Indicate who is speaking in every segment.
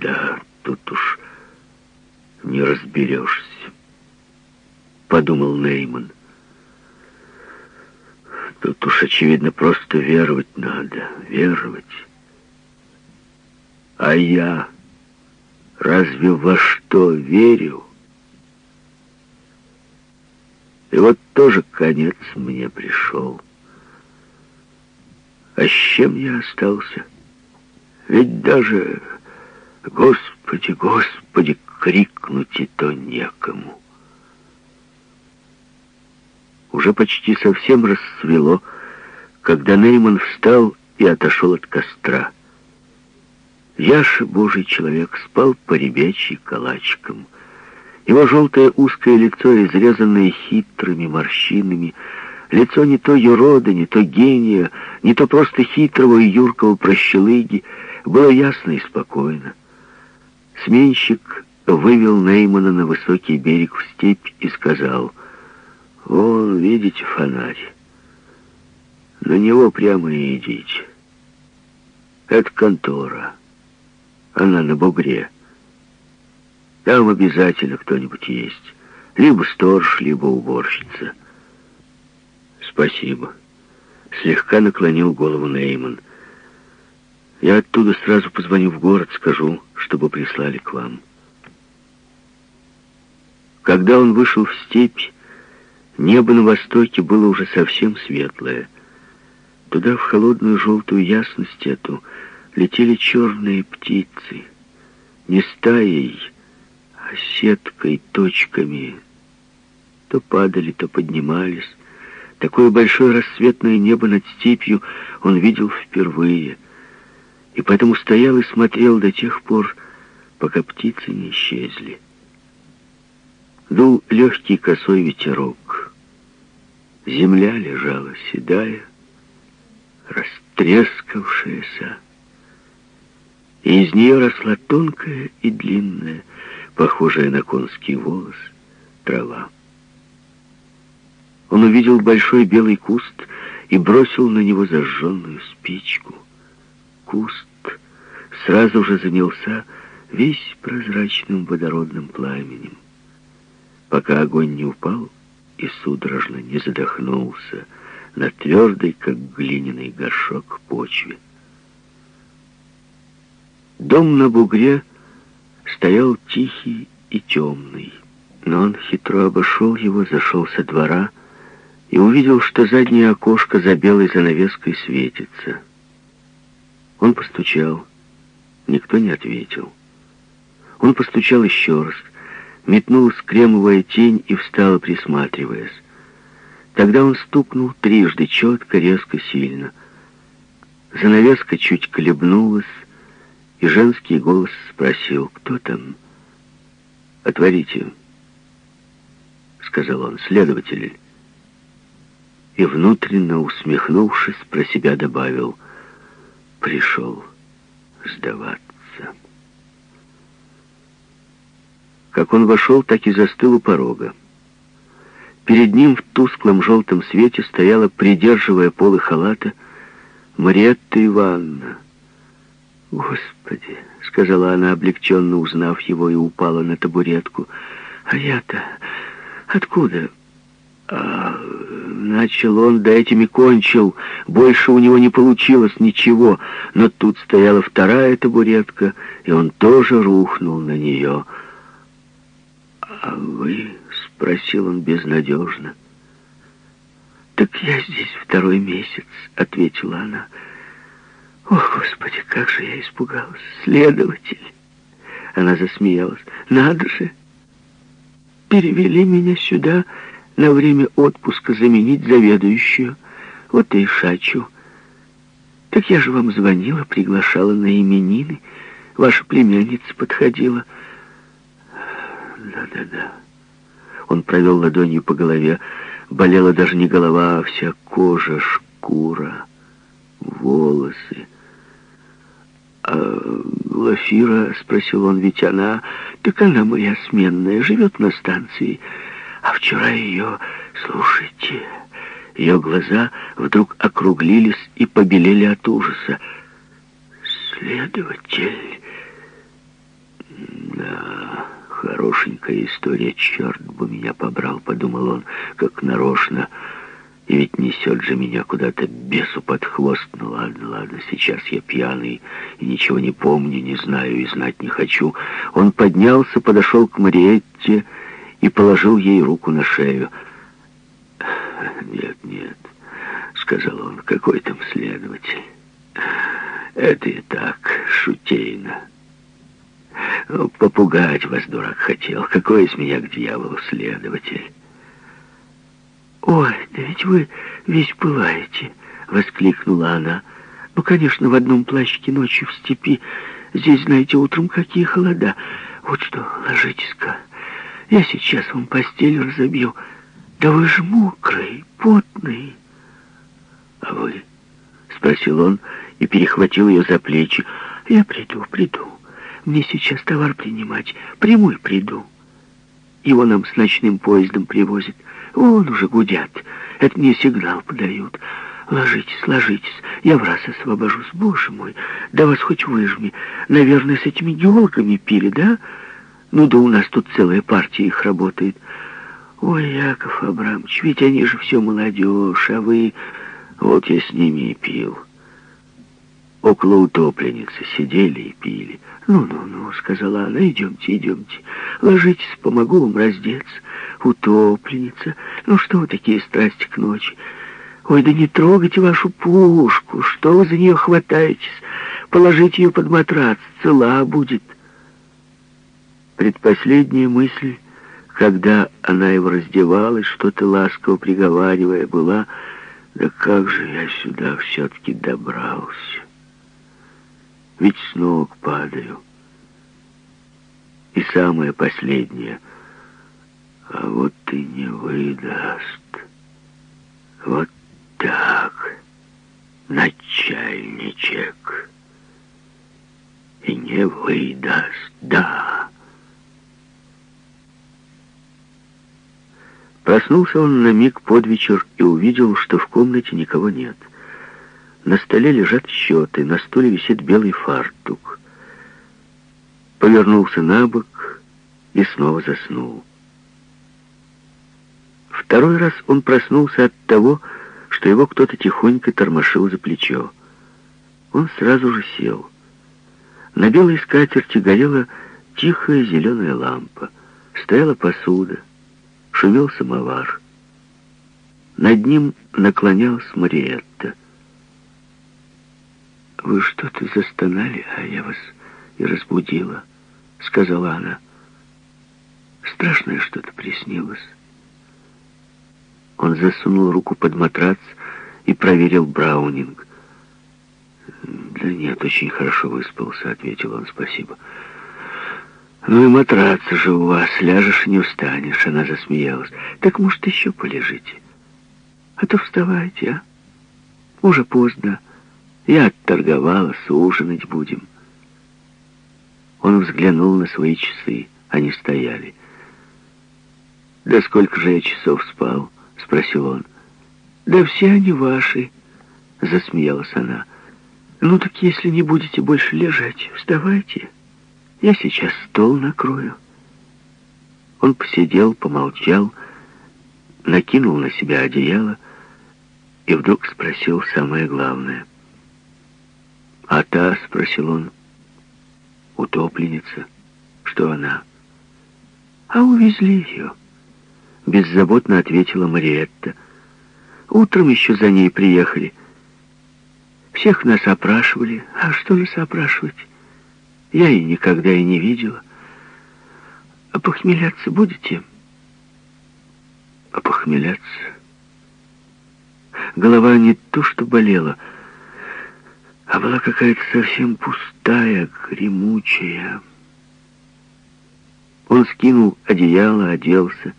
Speaker 1: да, тут уж не разберешься, подумал Нейман. Тут уж, очевидно, просто веровать надо, веровать. А я разве во что верю? И вот тоже конец мне пришел. А с чем я остался? Ведь даже, Господи, Господи, крикнуть и то некому. Уже почти совсем расцвело, когда Нейман встал и отошел от костра. Яша, божий человек, спал по ребячьи калачиком. Его желтое узкое лицо, изрезанное хитрыми морщинами, лицо не то юрода, не то гения, не то просто хитрого и юркого прощелыги, было ясно и спокойно. Сменщик вывел Неймана на высокий берег в степь и сказал, «Вон, видите фонарь? На него прямо и идите. Это контора. Она на бугре. Там обязательно кто-нибудь есть. Либо сторож, либо уборщица». «Спасибо». Слегка наклонил голову Нейман. «Я оттуда сразу позвоню в город, скажу, чтобы прислали к вам». Когда он вышел в степь, небо на востоке было уже совсем светлое. Туда, в холодную желтую ясность эту, летели черные птицы. Не стаей, а сеткой, точками. То падали, то поднимались. Такое большое рассветное небо над степью он видел впервые. И поэтому стоял и смотрел до тех пор, пока птицы не исчезли. Дул легкий косой ветерок. Земля лежала седая, растрескавшаяся, и из нее росла тонкая и длинная, похожая на конский волос, трава. Он увидел большой белый куст и бросил на него зажженную спичку. Куст сразу же занялся весь прозрачным водородным пламенем пока огонь не упал и судорожно не задохнулся на твердой, как глиняный горшок, почве. Дом на бугре стоял тихий и темный, но он хитро обошел его, зашел со двора и увидел, что заднее окошко за белой занавеской светится. Он постучал, никто не ответил. Он постучал еще раз — метнулась кремовая тень и встала, присматриваясь. Тогда он стукнул трижды, четко, резко, сильно. Занавеска чуть колебнулась, и женский голос спросил, кто там? «Отворите», — сказал он, — «следователь». И внутренно усмехнувшись, про себя добавил, «Пришел сдаваться». Как он вошел, так и застыл у порога. Перед ним в тусклом желтом свете стояла, придерживая полы халата, Мариетта Ивановна. «Господи!» — сказала она, облегченно узнав его, и упала на табуретку. «А я-то откуда?» а, Начал он, да этими кончил. Больше у него не получилось ничего. Но тут стояла вторая табуретка, и он тоже рухнул на нее — «А вы?» — спросил он безнадежно. «Так я здесь второй месяц», — ответила она. «О, Господи, как же я испугалась! Следователь!» Она засмеялась. «Надо же! Перевели меня сюда на время отпуска заменить заведующую. Вот и шачу. Так я же вам звонила, приглашала на именины. Ваша племянница подходила». Да-да-да. Он провел ладонью по голове. Болела даже не голова, а вся кожа, шкура, волосы. «А Лафира?» — спросил он, ведь она... Так она моя сменная, живет на станции. А вчера ее... Слушайте... Ее глаза вдруг округлились и побелели от ужаса. «Следователь...» Да, хорошенькая история, черт бы меня побрал, подумал он, как нарочно. И ведь несет же меня куда-то бесу под хвост. Ну ладно, ладно, сейчас я пьяный и ничего не помню, не знаю и знать не хочу. Он поднялся, подошел к Мариетте и положил ей руку на шею. «Нет, нет», — сказал он, — «какой там следователь? Это и так, шутейно. Ну, попугать вас, дурак, хотел. Какой из меня к дьяволу следователь?»
Speaker 2: «Ой, да ведь вы весь пылаете!» — воскликнула она. «Ну, конечно, в одном плащике ночью в степи. Здесь, знаете, утром какие холода. Вот что, ложитесь-ка. Я сейчас вам постель разобью. Да вы же мокрый, потный».
Speaker 1: «А вы?» — спросил он и перехватил ее за плечи.
Speaker 2: «Я приду, приду. Мне сейчас товар принимать. Приму и приду. Его нам с ночным поездом привозят». Вон уже гудят. Это мне сигнал подают. Ложитесь, ложитесь. Я в раз освобожусь. Боже мой, да вас хоть выжми. Наверное, с этими геологами пили, да? Ну да у нас тут целая партия их работает. Ой, Яков Абрамович, ведь они же все молодежь, а вы...
Speaker 1: Вот я с ними и пил. Около утопленницы сидели и пили.
Speaker 2: «Ну-ну-ну», — сказала она, — «идемте, идемте. Ложитесь, помогу вам раздеться. Утопленница. Ну что вы такие страсти к ночи? Ой, да не трогайте вашу пушку. Что вы за нее хватаетесь? Положите ее под матрац, цела будет».
Speaker 1: Предпоследняя мысль, когда она его раздевалась, что-то ласково приговаривая, была «Да как же я сюда все-таки добрался?» ведь с ног падаю. И самое последнее, а вот и не выдаст. Вот так, начальничек. И не выдаст, да. Проснулся он на миг под вечер и увидел, что в комнате никого нет. На столе лежат счеты, на стуле висит белый фартук. Повернулся на бок и снова заснул. Второй раз он проснулся от того, что его кто-то тихонько тормошил за плечо. Он сразу же сел. На белой скатерти горела тихая зеленая лампа. Стояла посуда, шумел самовар. Над ним наклонялась Мариетта.
Speaker 2: «Вы что-то застонали, а я вас и разбудила», — сказала она. «Страшное что-то приснилось».
Speaker 1: Он засунул руку под матрац и проверил Браунинг. «Да нет, очень хорошо выспался», — ответил он, — «спасибо». «Ну и матрац же у вас, ляжешь не устанешь», — она засмеялась. «Так, может, еще полежите? А то вставайте, а? Уже поздно». Я отторговалась, ужинать будем. Он взглянул на свои часы. Они стояли. «Да сколько же я часов спал?» — спросил он.
Speaker 2: «Да все они ваши», — засмеялась она. «Ну так если не будете больше лежать, вставайте. Я сейчас стол накрою».
Speaker 1: Он посидел, помолчал, накинул на себя одеяло и вдруг спросил самое главное. «А та?» — спросил он. «Утопленница. Что она?»
Speaker 2: «А увезли ее», — беззаботно ответила Мариетта. «Утром еще за ней приехали. Всех нас опрашивали. А что нас опрашивать? Я и никогда и не видела. А похмеляться будете?»
Speaker 1: «А похмеляться?» Голова не то что болела, — а была какая-то совсем пустая, гремучая. Он скинул одеяло, оделся.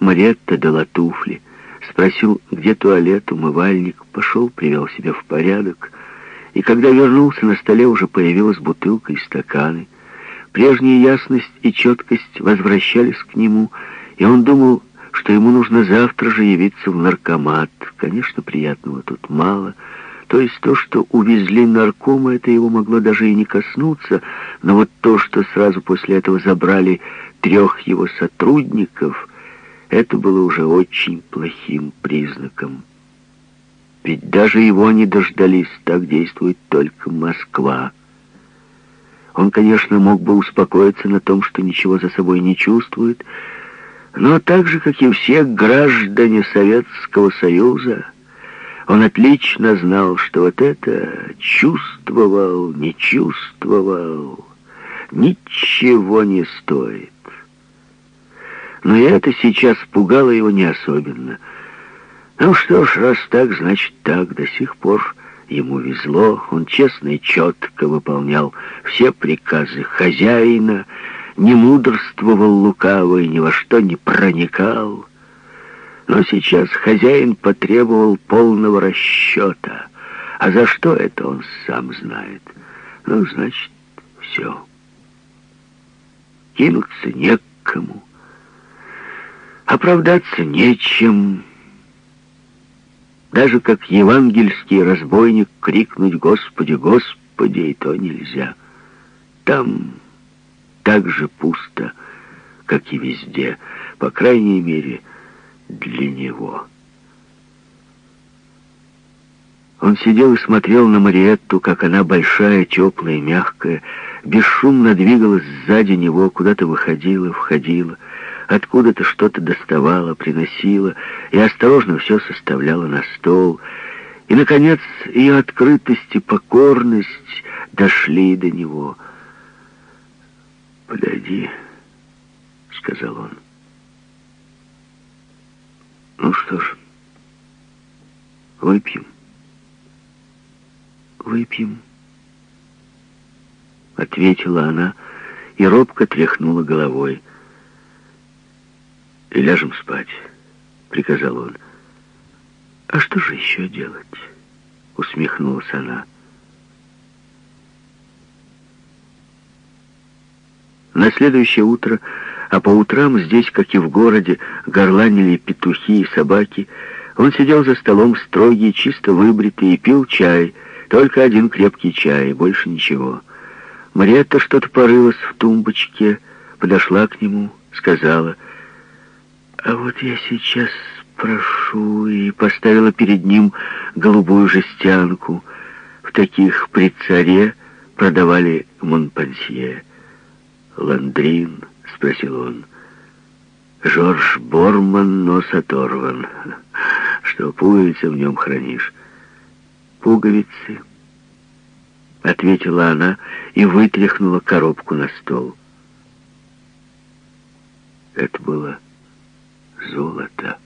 Speaker 1: Маретта дала туфли, спросил, где туалет, умывальник, пошел, привел себя в порядок. И когда вернулся, на столе уже появилась бутылка и стаканы. Прежняя ясность и четкость возвращались к нему, и он думал, что ему нужно завтра же явиться в наркомат. Конечно, приятного тут мало — То есть то, что увезли наркома, это его могло даже и не коснуться, но вот то, что сразу после этого забрали трех его сотрудников, это было уже очень плохим признаком. Ведь даже его не дождались, так действует только Москва. Он, конечно, мог бы успокоиться на том, что ничего за собой не чувствует, но так же, как и все граждане Советского Союза, он отлично знал, что вот это чувствовал, не чувствовал, ничего не стоит. Но и это сейчас пугало его не особенно. Ну что ж, раз так, значит так, до сих пор ему везло, он честно и четко выполнял все приказы хозяина, не мудрствовал лукаво и ни во что не проникал. Но сейчас хозяин потребовал полного расчета. А за что это он сам знает. Ну, значит, все. Кинуться некому. Оправдаться нечем. Даже как евангельский разбойник крикнуть «Господи, Господи!» и то нельзя. Там так же пусто, как и везде, по крайней мере, для него. Он сидел и смотрел на Мариетту, как она большая, теплая, мягкая, бесшумно двигалась сзади него, куда-то выходила, входила, откуда-то что-то доставала, приносила и осторожно все составляла на стол. И, наконец, ее открытость и покорность дошли до него — «Подойди», — сказал он. «Ну что ж, выпьем». «Выпьем», — ответила она и робко тряхнула головой. «И ляжем спать», — приказал он. «А что же еще делать?» — усмехнулась она. На следующее утро, а по утрам здесь, как и в городе, горланили петухи и собаки, он сидел за столом строгий, чисто выбритый и пил чай, только один крепкий чай, больше ничего. Мариетта что-то порылась в тумбочке, подошла к нему, сказала, «А вот я сейчас прошу», и поставила перед ним голубую жестянку. В таких при царе продавали Монпансье. «Ландрин?» — спросил он. «Жорж Борман, нос оторван. Что, пуговицы в нем хранишь?» «Пуговицы», — ответила она и вытряхнула коробку на стол. Это было золото.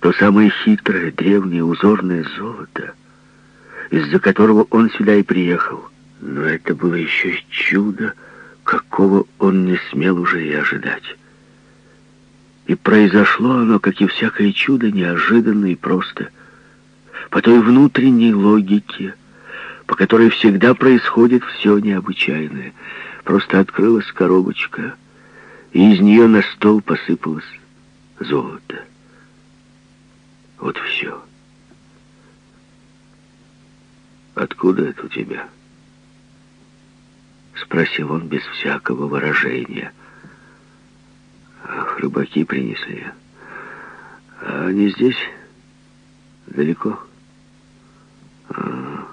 Speaker 1: То самое хитрое, древнее, узорное золото, из-за которого он сюда и приехал — но это было еще чудо, какого он не смел уже и ожидать. И произошло оно, как и всякое чудо, неожиданно и просто, по той внутренней логике, по которой всегда происходит все необычайное. Просто открылась коробочка, и из нее на стол посыпалось золото. Вот все. Откуда это у тебя? — спросил он без всякого выражения. «Ах, рыбаки принесли. А они здесь? Далеко?» а,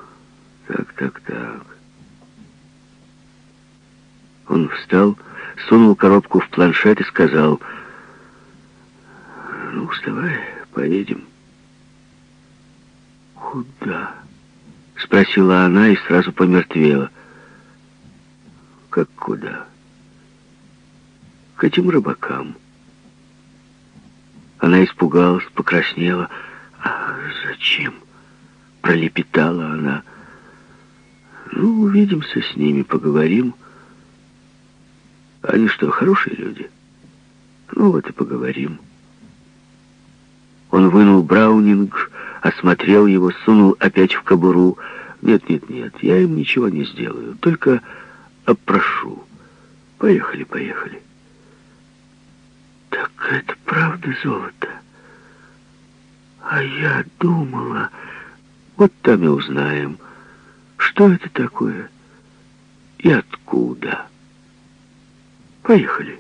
Speaker 1: «Так, так, так». Он встал, сунул коробку в планшет и сказал, «Ну, вставай, поедем». «Куда?» — спросила она и сразу помертвела. Как куда? К этим рыбакам. Она испугалась, покраснела. А зачем? Пролепетала она. Ну, увидимся с ними, поговорим. Они что, хорошие люди? Ну вот и поговорим. Он вынул Браунинг, осмотрел его, сунул опять в кобуру. Нет, нет, нет, я им ничего не сделаю. Только опрошу. Поехали, поехали. Так это правда золото?
Speaker 2: А я думала...
Speaker 1: Вот там и узнаем, что это такое и откуда.
Speaker 2: Поехали.